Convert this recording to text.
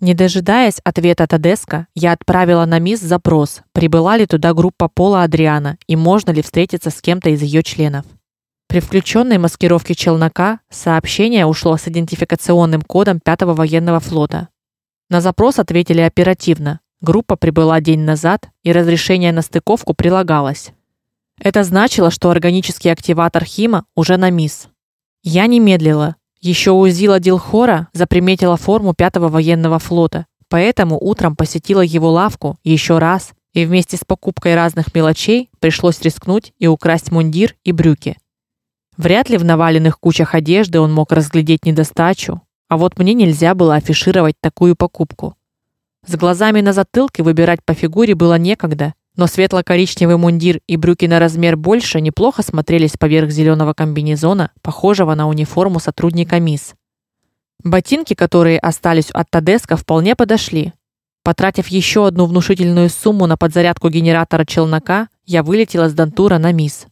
Не дожидаясь ответа Тадеска, я отправила на мисс запрос, прибыла ли туда группа Пола Адриана и можно ли встретиться с кем-то из ее членов. При включенной маскировке челнока сообщение ушло с идентификационным кодом 5-го военного флота. На запрос ответили оперативно. Группа прибыла день назад, и разрешение на стыковку прилагалось. Это значило, что органический активатор Хима уже на мисс. Я не медлила, еще Узила Дилхора заприметила форму пятого военного флота, поэтому утром посетила его лавку еще раз, и вместе с покупкой разных мелочей пришлось рискнуть и украсть мундир и брюки. Вряд ли в наваленных кучах одежды он мог разглядеть недостачу, а вот мне нельзя было афишировать такую покупку. С глазами на затылке выбирать по фигуре было некогда, но светло-коричневый мундир и брюки на размер больше неплохо смотрелись поверх зеленого комбинезона, похожего на униформу сотрудника МИС. Ботинки, которые остались от Тадеска, вполне подошли. Потратив еще одну внушительную сумму на подзарядку генератора челнока, я вылетела с Дантура на МИС.